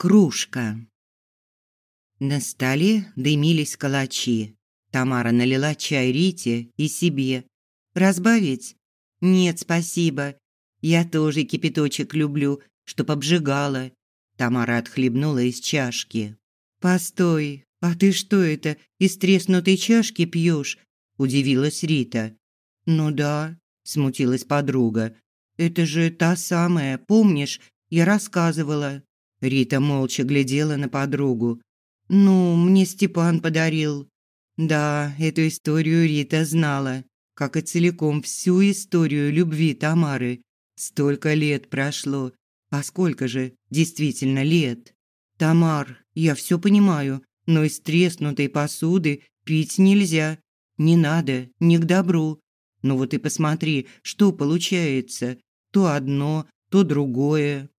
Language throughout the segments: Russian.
Кружка. На столе дымились калачи. Тамара налила чай Рите и себе. «Разбавить?» «Нет, спасибо. Я тоже кипяточек люблю, чтоб обжигало». Тамара отхлебнула из чашки. «Постой, а ты что это, из треснутой чашки пьешь? удивилась Рита. «Ну да», – смутилась подруга. «Это же та самая, помнишь? Я рассказывала». Рита молча глядела на подругу. «Ну, мне Степан подарил». Да, эту историю Рита знала, как и целиком всю историю любви Тамары. Столько лет прошло. А сколько же действительно лет? «Тамар, я все понимаю, но из треснутой посуды пить нельзя. Не надо, не к добру. Ну вот и посмотри, что получается. То одно, то другое.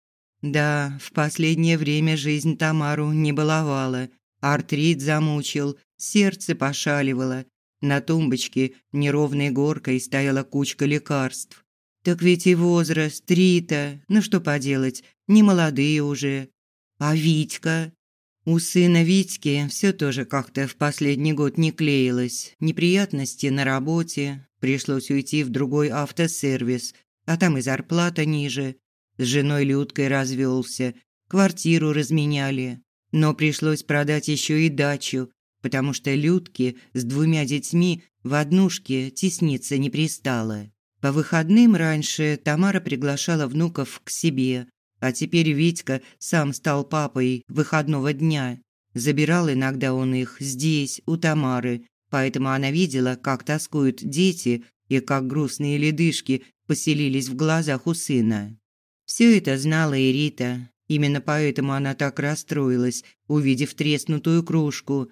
Да, в последнее время жизнь Тамару не баловала. Артрит замучил, сердце пошаливало. На тумбочке неровной горкой стояла кучка лекарств. Так ведь и возраст, Рита, ну что поделать, не молодые уже. А Витька? У сына Витьки все тоже как-то в последний год не клеилось. Неприятности на работе, пришлось уйти в другой автосервис, а там и зарплата ниже. С женой Людкой развелся, квартиру разменяли. Но пришлось продать еще и дачу, потому что Людке с двумя детьми в однушке тесниться не пристало. По выходным раньше Тамара приглашала внуков к себе, а теперь Витька сам стал папой выходного дня. Забирал иногда он их здесь, у Тамары, поэтому она видела, как тоскуют дети и как грустные ледышки поселились в глазах у сына. Все это знала и Рита. Именно поэтому она так расстроилась, увидев треснутую кружку.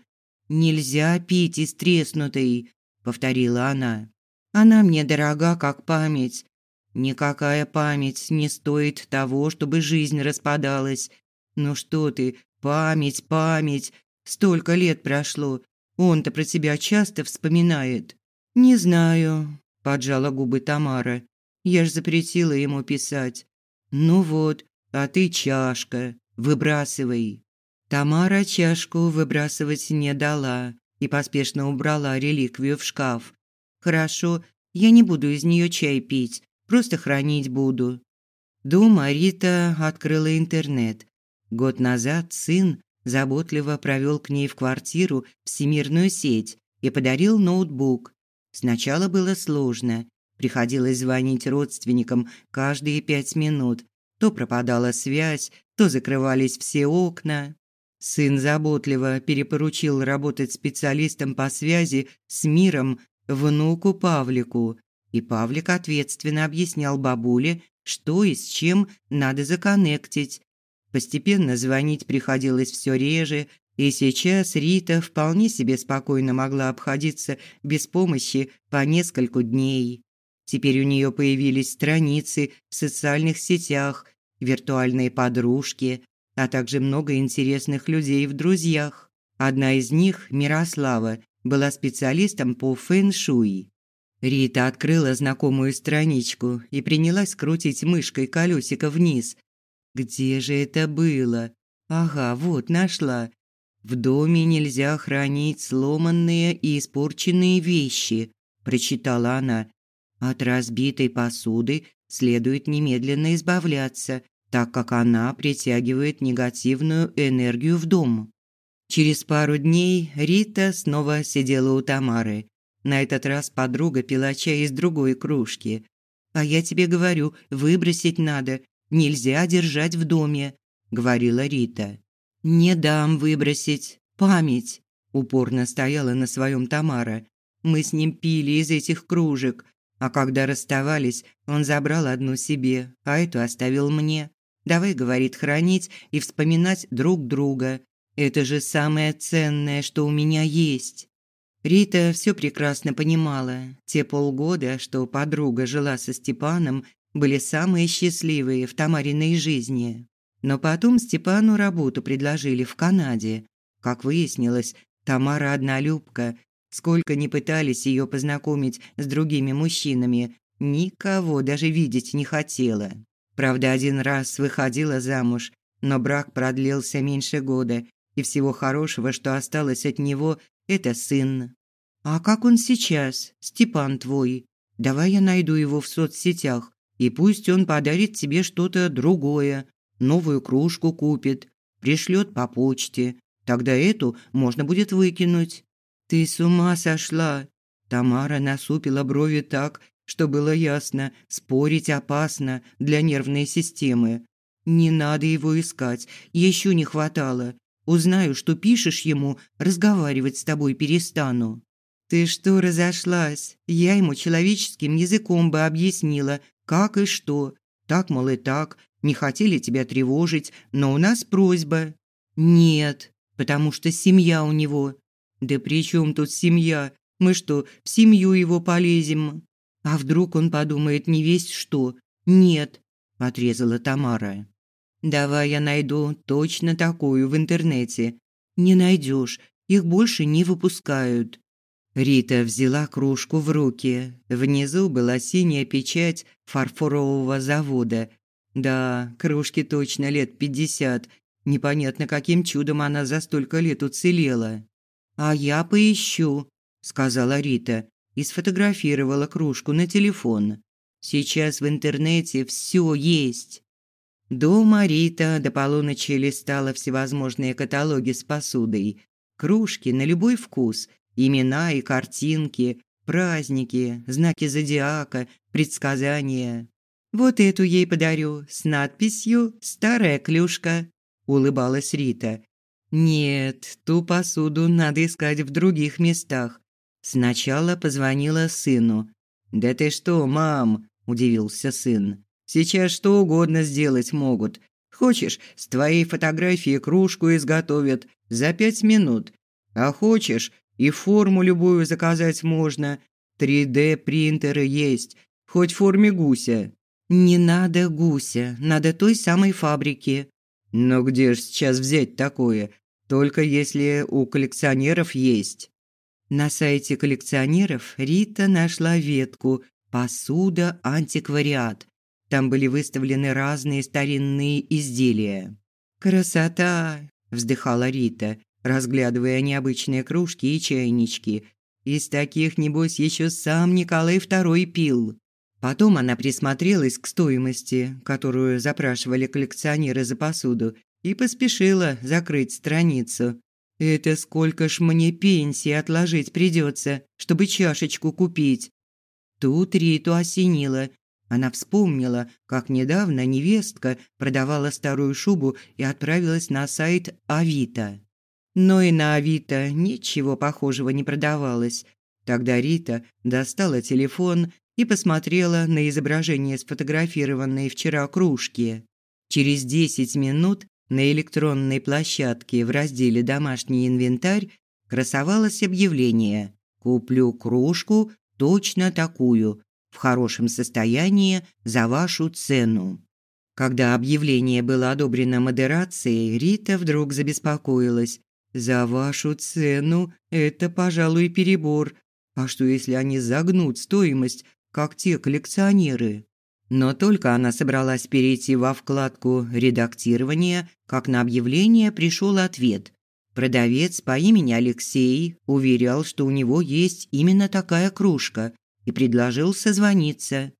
«Нельзя пить из треснутой», – повторила она. «Она мне дорога, как память. Никакая память не стоит того, чтобы жизнь распадалась. Ну что ты, память, память. Столько лет прошло. Он-то про тебя часто вспоминает. Не знаю, поджала губы Тамара. Я ж запретила ему писать. «Ну вот, а ты чашка, выбрасывай». Тамара чашку выбрасывать не дала и поспешно убрала реликвию в шкаф. «Хорошо, я не буду из нее чай пить, просто хранить буду». Дома Рита открыла интернет. Год назад сын заботливо провел к ней в квартиру всемирную сеть и подарил ноутбук. Сначала было сложно. Приходилось звонить родственникам каждые пять минут. То пропадала связь, то закрывались все окна. Сын заботливо перепоручил работать специалистом по связи с миром внуку Павлику. И Павлик ответственно объяснял бабуле, что и с чем надо законнектить. Постепенно звонить приходилось все реже, и сейчас Рита вполне себе спокойно могла обходиться без помощи по нескольку дней. Теперь у нее появились страницы в социальных сетях, виртуальные подружки, а также много интересных людей в друзьях. Одна из них, Мирослава, была специалистом по фэн-шуй. Рита открыла знакомую страничку и принялась крутить мышкой колесико вниз. Где же это было? Ага, вот нашла. В доме нельзя хранить сломанные и испорченные вещи, прочитала она. От разбитой посуды следует немедленно избавляться, так как она притягивает негативную энергию в дом. Через пару дней Рита снова сидела у Тамары. На этот раз подруга пила чай из другой кружки. «А я тебе говорю, выбросить надо, нельзя держать в доме», – говорила Рита. «Не дам выбросить. Память», – упорно стояла на своем Тамара. «Мы с ним пили из этих кружек, а когда расставались, он забрал одну себе, а эту оставил мне. Давай, говорит, хранить и вспоминать друг друга. Это же самое ценное, что у меня есть. Рита все прекрасно понимала. Те полгода, что подруга жила со Степаном, были самые счастливые в Тамариной жизни. Но потом Степану работу предложили в Канаде. Как выяснилось, Тамара однолюбка, Сколько ни пытались ее познакомить с другими мужчинами, никого даже видеть не хотела. Правда, один раз выходила замуж, Но брак продлился меньше года, и всего хорошего, что осталось от него, это сын. А как он сейчас, Степан твой? Давай я найду его в соцсетях, и пусть он подарит тебе что-то другое, новую кружку купит, пришлет по почте. Тогда эту можно будет выкинуть. Ты с ума сошла? Тамара насупила брови так, что было ясно, спорить опасно для нервной системы. Не надо его искать, еще не хватало. Узнаю, что пишешь ему, разговаривать с тобой перестану. Ты что разошлась? Я ему человеческим языком бы объяснила, как и что. Так, мол, и так. Не хотели тебя тревожить, но у нас просьба. Нет, потому что семья у него. Да при чем тут семья? Мы что, в семью его полезем? А вдруг он подумает не весть что? Нет, отрезала Тамара. Давай я найду точно такую в интернете. Не найдешь, их больше не выпускают. Рита взяла кружку в руки. Внизу была синяя печать фарфорового завода. Да, кружке точно лет пятьдесят. Непонятно, каким чудом она за столько лет уцелела. «А я поищу», – сказала Рита и сфотографировала кружку на телефон. «Сейчас в интернете все есть». Дома Рита до полуночи листала всевозможные каталоги с посудой. Кружки на любой вкус – Имена и картинки, праздники, знаки зодиака, предсказания. Вот эту ей подарю с надписью «Старая клюшка», – улыбалась Рита. «Нет, ту посуду надо искать в других местах». Сначала позвонила сыну. «Да ты что, мам?» – удивился сын. «Сейчас что угодно сделать могут. Хочешь, с твоей фотографией кружку изготовят за пять минут. А хочешь, и форму любую заказать можно. 3D-принтеры есть, хоть в форме гуся. Не надо гуся, надо той самой фабрики. Но где ж сейчас взять такое? Только если у коллекционеров есть. На сайте коллекционеров Рита нашла ветку «Посуда антиквариат». Там были выставлены разные старинные изделия. «Красота!» – вздыхала Рита разглядывая необычные кружки и чайнички. Из таких, небось, еще сам Николай II пил. Потом она присмотрелась к стоимости, которую запрашивали коллекционеры за посуду, и поспешила закрыть страницу. «Это сколько ж мне пенсии отложить придется, чтобы чашечку купить?» Тут Риту осенило. Она вспомнила, как недавно невестка продавала старую шубу и отправилась на сайт Авито. Но и на Авито ничего похожего не продавалось. Тогда Рита достала телефон и посмотрела на изображение сфотографированной вчера кружки. Через 10 минут на электронной площадке в разделе «Домашний инвентарь» красовалось объявление «Куплю кружку точно такую, в хорошем состоянии за вашу цену». Когда объявление было одобрено модерацией, Рита вдруг забеспокоилась. За вашу цену это, пожалуй, перебор. А что, если они загнут стоимость, как те коллекционеры? Но только она собралась перейти во вкладку «Редактирование», как на объявление пришел ответ. Продавец по имени Алексей уверял, что у него есть именно такая кружка, и предложил созвониться.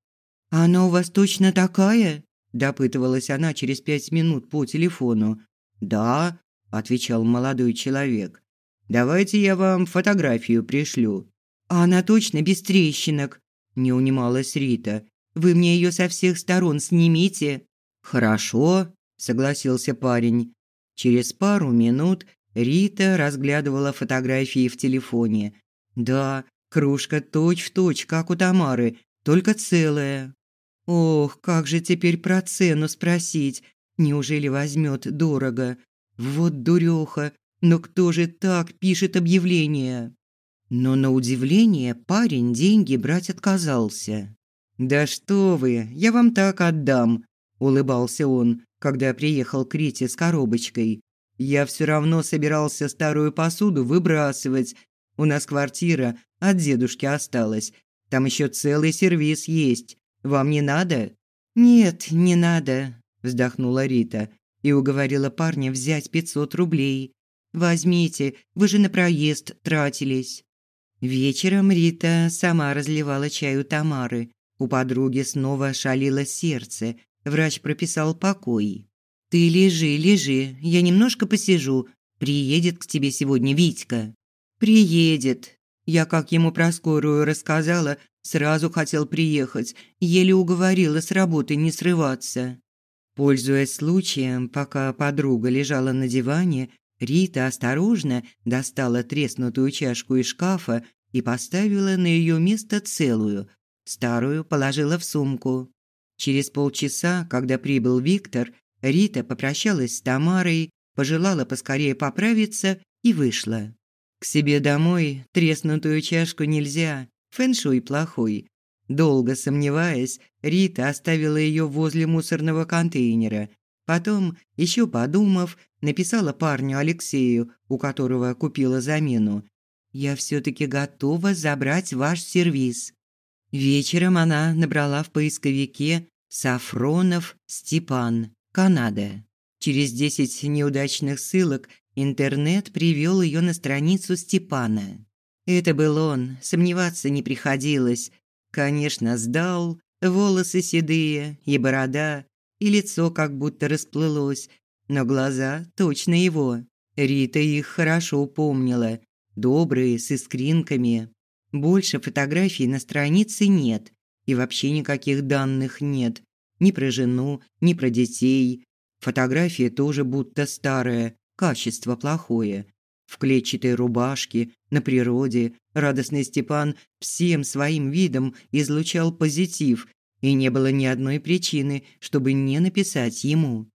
«Она у вас точно такая?» – допытывалась она через пять минут по телефону. «Да, – отвечал молодой человек. «Давайте я вам фотографию пришлю». «А она точно без трещинок?» – не унималась Рита. «Вы мне ее со всех сторон снимите». «Хорошо», – согласился парень. Через пару минут Рита разглядывала фотографии в телефоне. «Да, кружка точь-в-точь, точь, как у Тамары, только целая». «Ох, как же теперь про цену спросить? Неужели возьмет дорого? Вот дуреха, но кто же так пишет объявление? Но на удивление парень деньги брать отказался. «Да что вы, я вам так отдам», – улыбался он, когда приехал к Рите с коробочкой. «Я все равно собирался старую посуду выбрасывать. У нас квартира от дедушки осталась. Там еще целый сервиз есть. Вам не надо?» «Нет, не надо», – вздохнула Рита. и уговорила парня взять 500 рублей. «Возьмите, вы же на проезд тратились». Вечером Рита сама разливала чай у Тамары. У подруги снова шалило сердце. Врач прописал покой. «Ты лежи, лежи, я немножко посижу. Приедет к тебе сегодня Витька». «Приедет». Я, как ему про скорую рассказала, сразу хотел приехать, еле уговорила с работы не срываться. Пользуясь случаем, пока подруга лежала на диване, Рита осторожно достала треснутую чашку из шкафа и поставила на ее место целую. Старую положила в сумку. Через полчаса, когда прибыл Виктор, Рита попрощалась с Тамарой, пожелала поскорее поправиться и вышла. К себе домой треснутую чашку нельзя, фэншуй плохой. Долго сомневаясь, Рита оставила ее возле мусорного контейнера. Потом, еще подумав, написала парню Алексею, у которого купила замену. «Я все-таки готова забрать ваш сервиз». Вечером она набрала в поисковике «Сафронов Степан, Канада». Через десять неудачных ссылок интернет привел ее на страницу Степана. Это был он, сомневаться не приходилось. Конечно, сдал, волосы седые и борода, и лицо как будто расплылось, но глаза точно его. Рита их хорошо помнила, добрые, с искринками. Больше фотографий на странице нет, и вообще никаких данных нет. Ни про жену, ни про детей. Фотография тоже будто старая, качество плохое. В клетчатой рубашке, на природе, радостный Степан всем своим видом излучал позитив, и не было ни одной причины, чтобы не написать ему.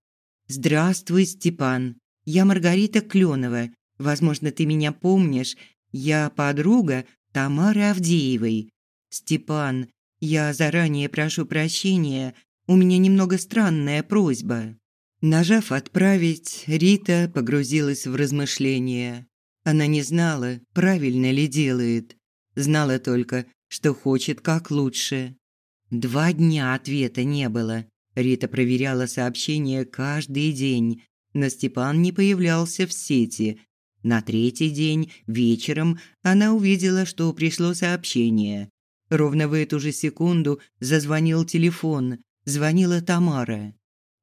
«Здравствуй, Степан. Я Маргарита Клёнова. Возможно, ты меня помнишь. Я подруга Тамары Авдеевой. Степан, я заранее прошу прощения. У меня немного странная просьба». Нажав «Отправить», Рита погрузилась в размышления. Она не знала, правильно ли делает. Знала только, что хочет как лучше. Два дня ответа не было. Рита проверяла сообщения каждый день, но Степан не появлялся в сети. На третий день вечером она увидела, что пришло сообщение. Ровно в эту же секунду зазвонил телефон. Звонила Тамара.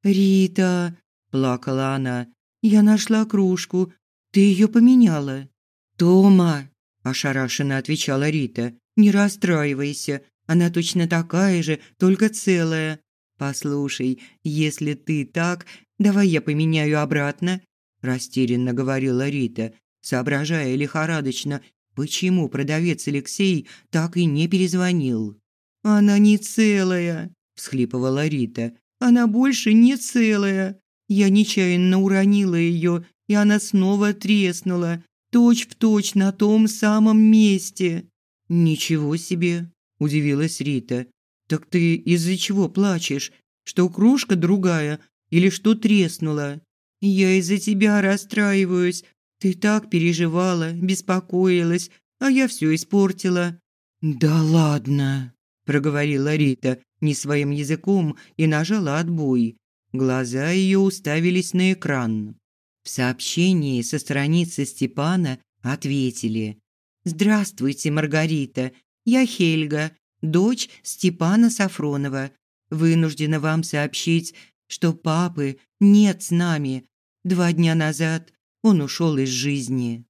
«Рита!» – плакала она. «Я нашла кружку. Ты ее поменяла?» «Тома!» – ошарашенно отвечала Рита. «Не расстраивайся. Она точно такая же, только целая. Послушай, если ты так, давай я поменяю обратно», – растерянно говорила Рита, соображая лихорадочно, почему продавец Алексей так и не перезвонил. «Она не целая», – всхлипывала Рита. Она больше не целая. Я нечаянно уронила ее, и она снова треснула, точь-в-точь на том самом месте. «Ничего себе!» – удивилась Рита. «Так ты из-за чего плачешь? Что кружка другая или что треснула?» «Я из-за тебя расстраиваюсь. Ты так переживала, беспокоилась, а я все испортила». «Да ладно!» – проговорила Рита, не своим языком и нажала отбой. Глаза ее уставились на экран. В сообщении со страницы Степана ответили «Здравствуйте, Маргарита. Я Хельга, дочь Степана Сафронова. Вынуждена вам сообщить, что папы нет с нами. Два дня назад он ушел из жизни».